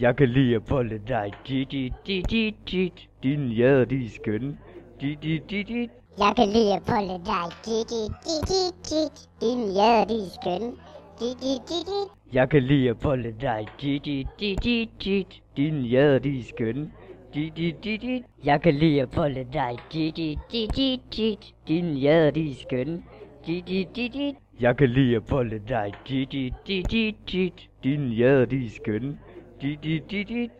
Jeg kan lide at bolle dig. Dit, dit, dit, dit, dit. Din jæder, de er skønne. Dit, dit, dit, dit. Jeg kan lide at bolle dig. Dit, dit, dit, dit, dit. Din jæder, de er skønne. Dit, dit, dit, dit. Jeg kan lide at bolle dig. Dit, dit, dit, dit, dit. Din jæder, de er skønne. Dit, dit, dit, dit. Jeg kan lide at bolle dig. Dit, dit, dit, dit, dit. Din jæder, de er skønne. Dit, dit, dit, dit. Jeg kan lide at bolle dig. Dit, dit, dit, dit, dit. Din jæder, de er skønne. Dit, dit, dit, dit.